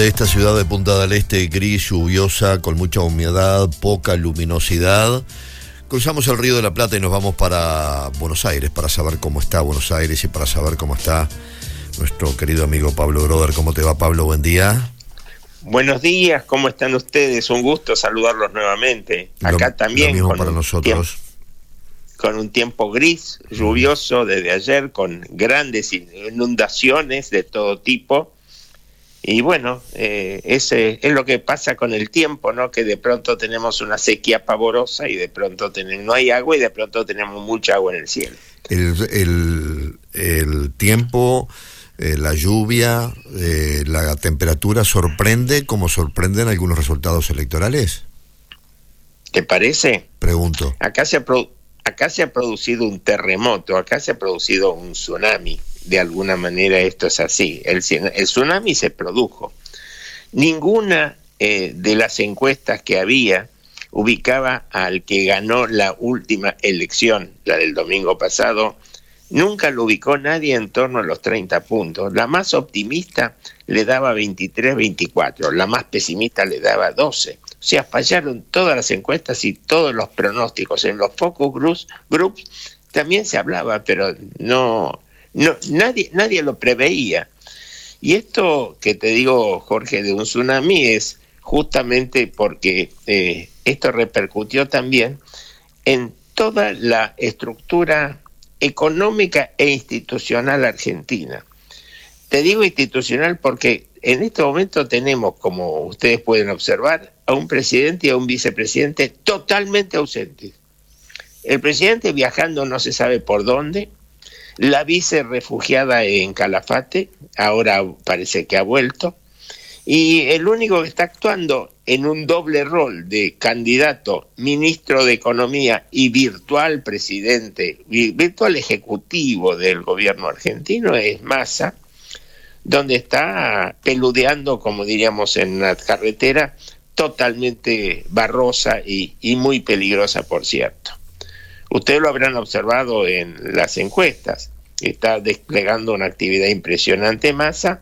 de esta ciudad de Punta del Este, gris, lluviosa, con mucha humedad, poca luminosidad. Cruzamos el río de la Plata y nos vamos para Buenos Aires para saber cómo está Buenos Aires y para saber cómo está nuestro querido amigo Pablo Broder. ¿Cómo te va, Pablo? Buen día. Buenos días, ¿cómo están ustedes? Un gusto saludarlos nuevamente. Acá también. Lo mismo para nosotros. con un tiempo gris, lluvioso desde ayer, con grandes inundaciones de todo tipo y bueno, eh, ese es lo que pasa con el tiempo, ¿no? Que de pronto tenemos una sequía pavorosa y de pronto tenemos, no hay agua y de pronto tenemos mucha agua en el cielo. El, el, tiempo, eh, la lluvia, eh, la temperatura sorprende como sorprenden algunos resultados electorales. ¿Te parece? Pregunto. Acá se acá se ha producido un terremoto, acá se ha producido un tsunami de alguna manera esto es así. El, tsunami se produjo. Ninguna eh, de las encuestas que había ubicaba al que ganó la última elección, la del domingo pasado, nunca lo ubicó nadie en torno a los 30 puntos. La más optimista le daba 23, 24, la más pesimista le daba 12. Sea, fallaron todas las encuestas y todos los pronósticos. En los focus groups, groups también se hablaba, pero no, no, nadie, nadie lo preveía. Y esto que te digo, Jorge, de un tsunami es justamente porque eh, esto repercutió también en toda la estructura económica e institucional argentina. Te digo institucional porque en este momento tenemos, como ustedes pueden observar, a un presidente y a un vicepresidente totalmente ausentes. El presidente viajando no se sabe por dónde, la vice refugiada en Calafate, ahora parece que ha vuelto, y el único que está actuando en un doble rol de candidato, ministro de Economía y virtual presidente, virtual ejecutivo del gobierno argentino es Massa, donde está peludeando, como diríamos en la carretera, totalmente barrosa y, muy peligrosa, por cierto. Ustedes lo habrán observado en las encuestas. Está desplegando una actividad impresionante masa,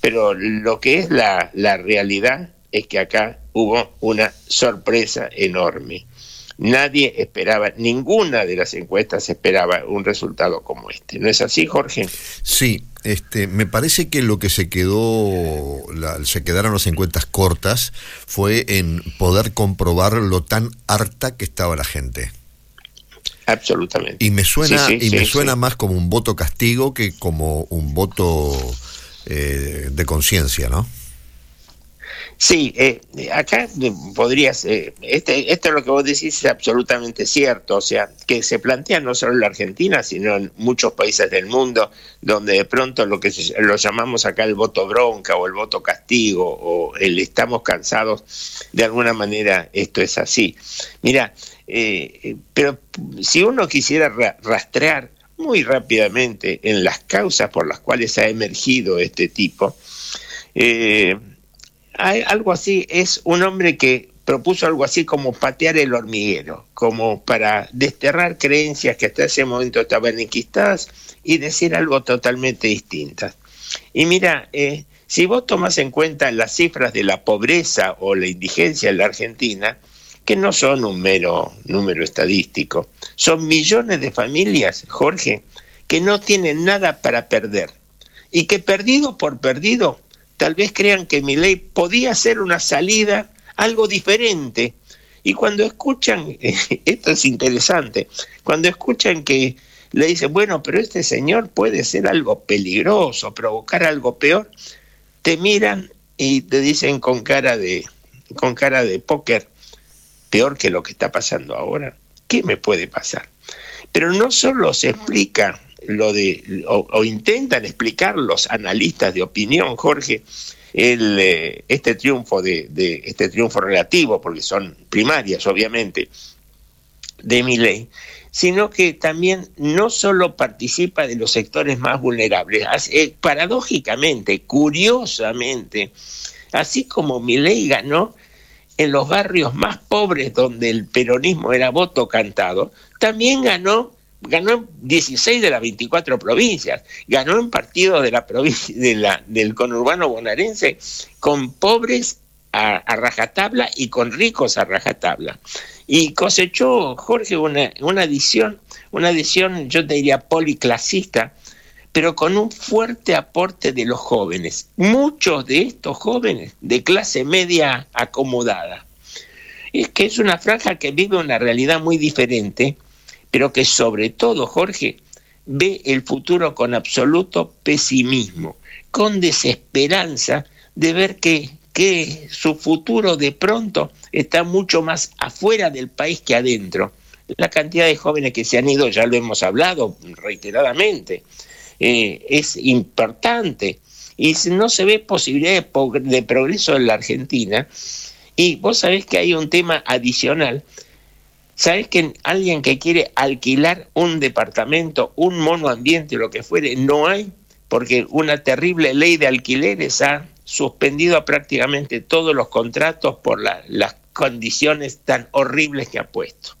pero lo que es la, la realidad es que acá hubo una sorpresa enorme. Nadie esperaba, ninguna de las encuestas esperaba un resultado como este. ¿No es así, Jorge? Sí, este, me parece que lo que se quedó, se quedaron las encuestas cortas, fue en poder comprobar lo tan harta que estaba la gente. Absolutamente. Y me suena, y me suena más como un voto castigo que como un voto eh, de conciencia, ¿no? Sí, eh, acá podrías, eh, este, esto es lo que vos decís es absolutamente cierto, o sea, que se plantea no solo en la Argentina, sino en muchos países del mundo, donde de pronto lo que lo llamamos acá el voto bronca o el voto castigo o el estamos cansados, de alguna manera esto es así. Mira, eh, pero si uno quisiera rastrear muy rápidamente en las causas por las cuales ha emergido este tipo, eh, algo así, es un hombre que propuso algo así como patear el hormiguero, como para desterrar creencias que hasta ese momento estaban enquistadas y decir algo totalmente distinto. Y mira, eh, si vos tomas en cuenta las cifras de la pobreza o la indigencia en la Argentina, que no son un mero número estadístico, son millones de familias, Jorge, que no tienen nada para perder y que perdido por perdido tal vez crean que mi ley podía ser una salida, algo diferente. Y cuando escuchan, esto es interesante, cuando escuchan que le dicen, bueno, pero este señor puede ser algo peligroso, provocar algo peor, te miran y te dicen con cara de, con cara de póker, peor que lo que está pasando ahora. ¿Qué me puede pasar? Pero no solo se explica lo de, o, intentan explicar los analistas de opinión, Jorge, el, eh, este triunfo de, este triunfo relativo, porque son primarias, obviamente, de mi ley, sino que también no solo participa de los sectores más vulnerables, eh, paradójicamente, curiosamente, así como mi ley ganó en los barrios más pobres donde el peronismo era voto cantado, también ganó ganó en 16 de las 24 provincias, ganó en partidos de la de la, del conurbano bonaerense con pobres a, rajatabla y con ricos a rajatabla. Y cosechó, Jorge, una, una adición, una adición, yo te diría, policlasista, pero con un fuerte aporte de los jóvenes, muchos de estos jóvenes de clase media acomodada. Es que es una franja que vive una realidad muy diferente, pero que sobre todo, Jorge, ve el futuro con absoluto pesimismo, con desesperanza de ver que, que su futuro de pronto está mucho más afuera del país que adentro. La cantidad de jóvenes que se han ido, ya lo hemos hablado reiteradamente, eh, es importante y no se ve posibilidad de, progreso en la Argentina. Y vos sabés que hay un tema adicional. ¿Sabés que alguien que quiere alquilar un departamento, un monoambiente, lo que fuere, no hay? Porque una terrible ley de alquileres ha suspendido prácticamente todos los contratos por las condiciones tan horribles que ha puesto.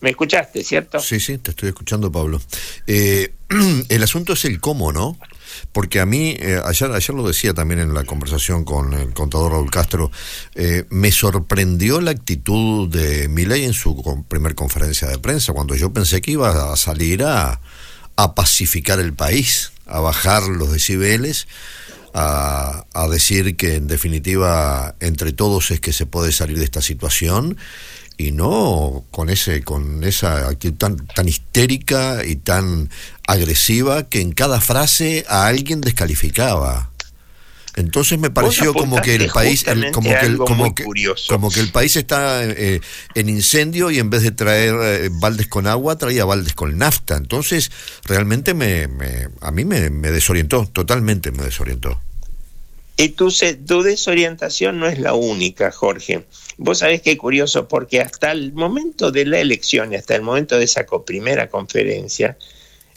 ¿Me escuchaste, cierto? Sí, sí, te estoy escuchando, Pablo. Eh, el asunto es el cómo, ¿no? Porque a mí, eh, ayer, ayer lo decía también en la conversación con el contador Raúl Castro, eh, me sorprendió la actitud de Milei en su primer conferencia de prensa, cuando yo pensé que iba a salir a, a pacificar el país, a bajar los decibeles, a, a decir que en definitiva entre todos es que se puede salir de esta situación y no con ese con esa actitud tan tan histérica y tan agresiva que en cada frase a alguien descalificaba. Entonces me pareció como que el país como que el, como que, como que el país está eh, en incendio y en vez de traer eh, baldes con agua traía baldes con nafta. Entonces realmente me, me a mí me, me desorientó, totalmente me desorientó. Y tu, tu desorientación no es la única, Jorge. Vos sabés qué curioso, porque hasta el momento de la elección y hasta el momento de esa primera conferencia,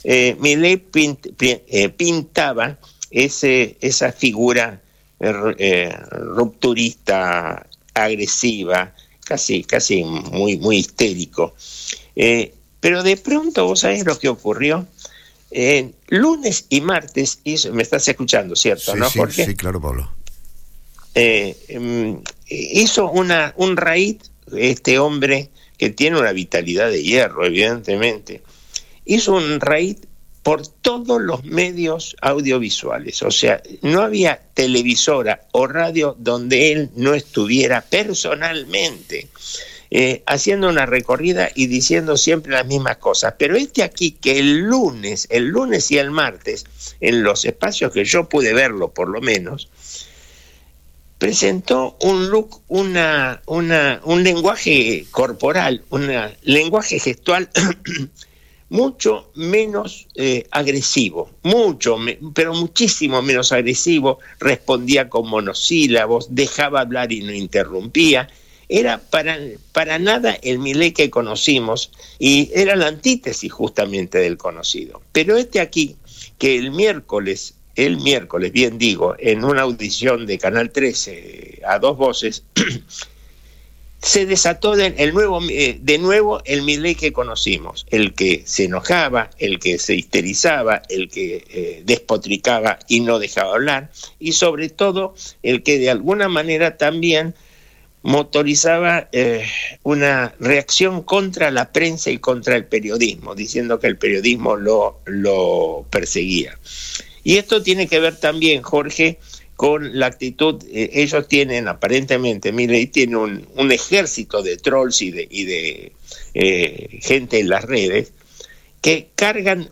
eh, eh, pintaba ese, esa figura eh, rupturista, agresiva, casi, casi muy, muy histérico. Eh, pero de pronto, ¿vos sabés lo que ocurrió? Lunes y martes, me estás escuchando, ¿cierto? Sí, ¿no, Jorge? Sí, claro, Pablo. Eh, em, hizo una, un raíz, este hombre que tiene una vitalidad de hierro, evidentemente, hizo un raíz por todos los medios audiovisuales. O sea, no había televisora o radio donde él no estuviera personalmente. Eh, haciendo una recorrida y diciendo siempre las mismas cosas. Pero este aquí, que el lunes, el lunes y el martes, en los espacios que yo pude verlo por lo menos, presentó un look, una, una, un lenguaje corporal, un lenguaje gestual mucho menos eh, agresivo, mucho, pero muchísimo menos agresivo, respondía con monosílabos, dejaba hablar y no interrumpía, era para, para nada el Milé que conocimos y era la antítesis justamente del conocido. Pero este aquí, que el miércoles el miércoles, bien digo, en una audición de Canal 13 a dos voces, se desató de, nuevo, eh, nuevo el Milei que conocimos, el que se enojaba, el que se histerizaba, el que eh, despotricaba y no dejaba hablar, y sobre todo el que de alguna manera también motorizaba eh, una reacción contra la prensa y contra el periodismo, diciendo que el periodismo lo, lo perseguía. Y esto tiene que ver también, Jorge, con la actitud, eh, ellos tienen aparentemente, tiene un, un, ejército de trolls y de, y de eh, gente en las redes que cargan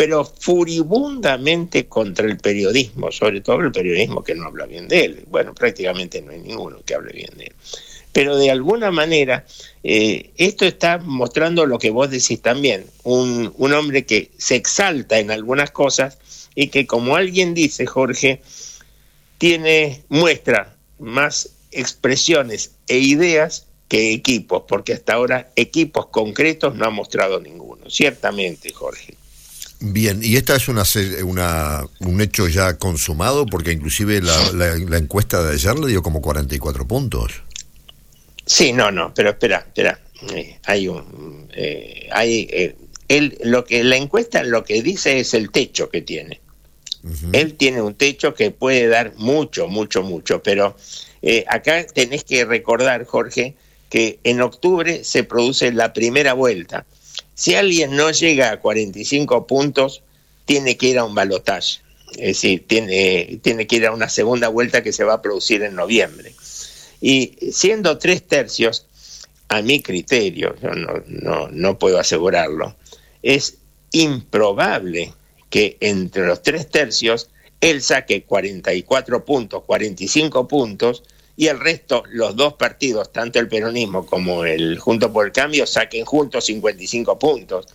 pero furibundamente contra el periodismo, sobre todo el periodismo que no habla bien de él. Bueno, prácticamente no hay ninguno que hable bien de él. Pero de alguna manera, eh, esto está mostrando lo que vos decís también, un, un hombre que se exalta en algunas cosas, y que como alguien dice, Jorge, tiene, muestra más expresiones e ideas que equipos, porque hasta ahora equipos concretos no ha mostrado ninguno, ciertamente, Jorge. Bien, y esta es una, una, un hecho ya consumado, porque inclusive la, la, encuesta de ayer le dio como 44 puntos. Sí, no, no, pero espera, espera. Eh, hay un, eh, hay, eh, él, lo que la encuesta lo que dice es el techo que tiene. Él tiene un techo que puede dar mucho, mucho, mucho, pero eh, acá tenés que recordar, Jorge, que en octubre se produce la primera vuelta. Si alguien no llega a 45 puntos, tiene que ir a un balotaje. Es decir, tiene, tiene que ir a una segunda vuelta que se va a producir en noviembre. Y siendo tres tercios, a mi criterio, yo no, no, no puedo asegurarlo, es improbable que entre los tres tercios él saque 44 puntos, 45 puntos, y el resto, los dos partidos, tanto el peronismo como el Junto por el Cambio, saquen juntos 55 puntos.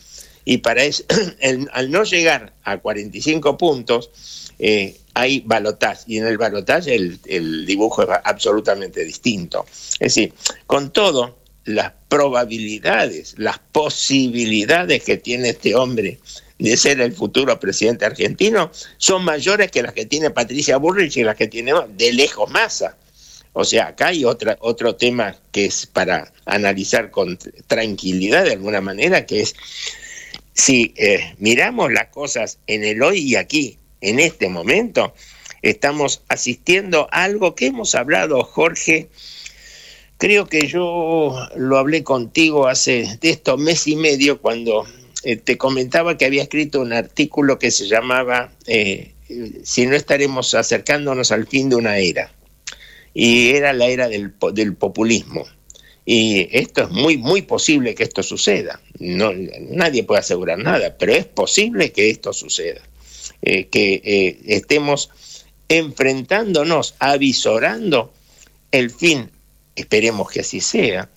Y para eso, al no llegar a 45 puntos, eh, hay balotaje, y en el balotaje el, dibujo es absolutamente distinto. Es decir, con todo, las probabilidades, las posibilidades que tiene este hombre de ser el futuro presidente argentino son mayores que las que tiene Patricia Burrich y las que tiene de lejos Massa. O sea, acá hay otro tema que es para analizar con tranquilidad de alguna manera, que es si eh, miramos las cosas en el hoy y aquí, en este momento, estamos asistiendo a algo que hemos hablado, Jorge, creo que yo lo hablé contigo hace de estos mes y medio cuando eh, te comentaba que había escrito un artículo que se llamaba eh, Si no estaremos acercándonos al fin de una era y era la era del, del populismo. Y esto es muy, muy posible que esto suceda. No, nadie puede asegurar nada, pero es posible que esto suceda. Eh, que eh, estemos enfrentándonos, avisorando el fin, esperemos que así sea,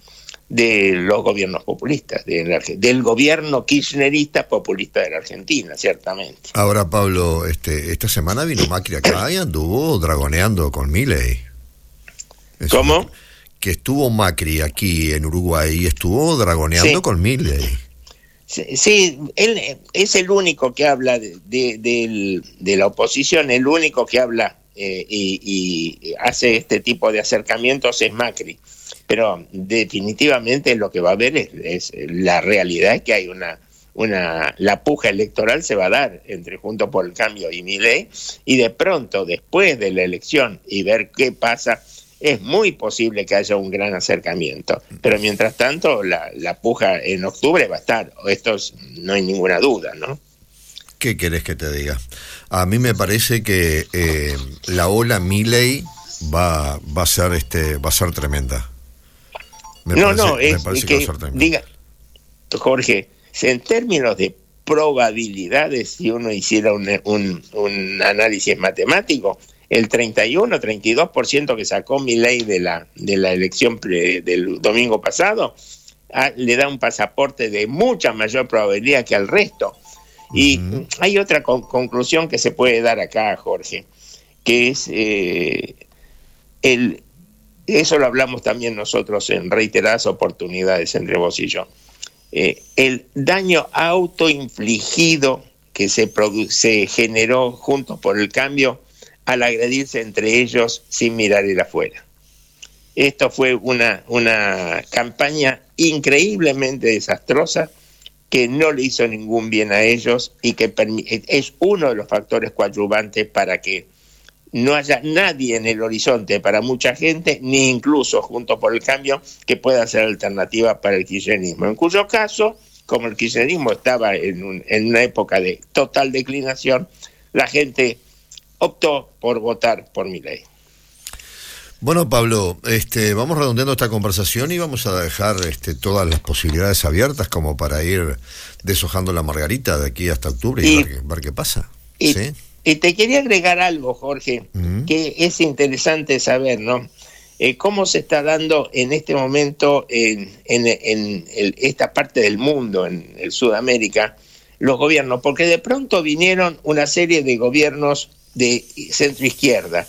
de los gobiernos populistas, del gobierno kirchnerista populista de la Argentina, ciertamente. Ahora, Pablo, este, esta semana vino Macri acá y anduvo dragoneando con Milei. ¿Cómo? Que estuvo Macri aquí en Uruguay y estuvo dragoneando con Milley. Sí, él es el único que habla de, la oposición, el único que habla eh, y, hace este tipo de acercamientos es Macri. Pero definitivamente lo que va a haber es, la realidad es que hay una, una la puja electoral se va a dar entre Junto por el Cambio y Milei y de pronto después de la elección y ver qué pasa es muy posible que haya un gran acercamiento. Pero mientras tanto, la, puja en octubre va a estar. Esto no hay ninguna duda, ¿no? ¿Qué querés que te diga? A mí me parece que eh, la ola Milley va, va a ser este va a ser tremenda. no, no, es, que, diga, Jorge, en términos de probabilidades, si uno hiciera un, un, un análisis matemático, el 31, 32% que sacó mi ley de la, de la elección del domingo pasado, ah, le da un pasaporte de mucha mayor probabilidad que al resto. Y hay otra conclusión que se puede dar acá, Jorge, que es eh, el, eso lo hablamos también nosotros en reiteradas oportunidades entre vos y yo, eh, el daño autoinfligido que se, se generó juntos por el cambio al agredirse entre ellos sin mirar el afuera. Esto fue una, una campaña increíblemente desastrosa que no le hizo ningún bien a ellos y que es uno de los factores coadyuvantes para que no haya nadie en el horizonte para mucha gente, ni incluso junto por el cambio, que pueda ser alternativa para el kirchnerismo. En cuyo caso, como el kirchnerismo estaba en, en una época de total declinación, la gente optó por votar por mi ley. Bueno, Pablo, este, vamos redondeando esta conversación y vamos a dejar este, todas las posibilidades abiertas como para ir deshojando la margarita de aquí hasta octubre y, ver, qué pasa. Y, te quería agregar algo, Jorge, que es interesante saber, ¿no? Eh, cómo se está dando en este momento en, en esta parte del mundo, en el Sudamérica, los gobiernos, porque de pronto vinieron una serie de gobiernos de centro izquierda.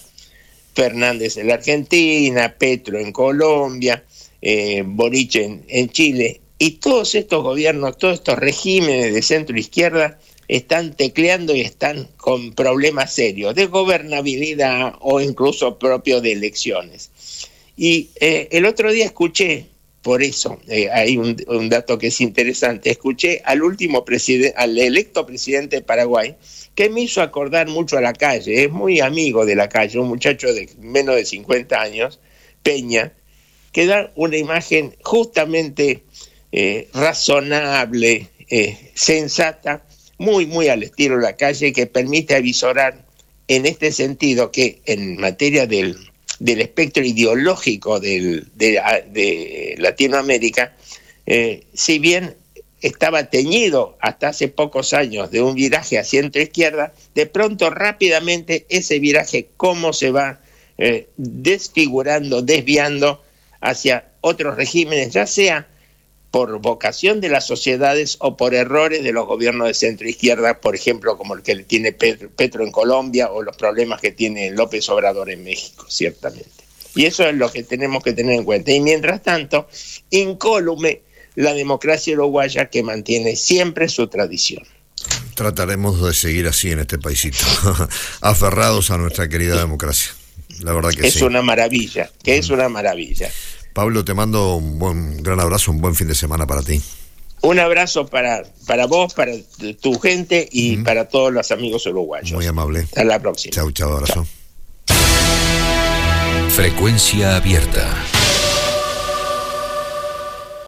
Fernández en la Argentina, Petro en Colombia, eh, Boric en, Chile. Y todos estos gobiernos, todos estos regímenes de centro izquierda están tecleando y están con problemas serios de gobernabilidad o incluso propio de elecciones. Y eh, el otro día escuché por eso eh, hay un, dato que es interesante. Escuché al último presidente, al electo presidente de Paraguay, que me hizo acordar mucho a la calle. Es muy amigo de la calle, un muchacho de menos de 50 años, Peña, que da una imagen justamente eh, razonable, eh, sensata, muy, muy al estilo de la calle, que permite avisorar en este sentido que en materia del del espectro ideológico de, Latinoamérica, eh, si bien estaba teñido hasta hace pocos años de un viraje a centro-izquierda, de pronto rápidamente ese viraje cómo se va eh, desfigurando, desviando hacia otros regímenes, ya sea por vocación de las sociedades o por errores de los gobiernos de centro izquierda, por ejemplo, como el que tiene Petro en Colombia o los problemas que tiene López Obrador en México, ciertamente. Y eso es lo que tenemos que tener en cuenta. Y mientras tanto, incólume la democracia uruguaya que mantiene siempre su tradición. Trataremos de seguir así en este paisito, aferrados a nuestra querida democracia. La verdad que es sí. Es una maravilla, que es una maravilla. Pablo, te mando un buen gran abrazo, un buen fin de semana para ti. Un abrazo para, para vos, para tu gente y para todos los amigos uruguayos. Muy amable. Hasta la próxima. Chau, chau, abrazo. Frecuencia abierta.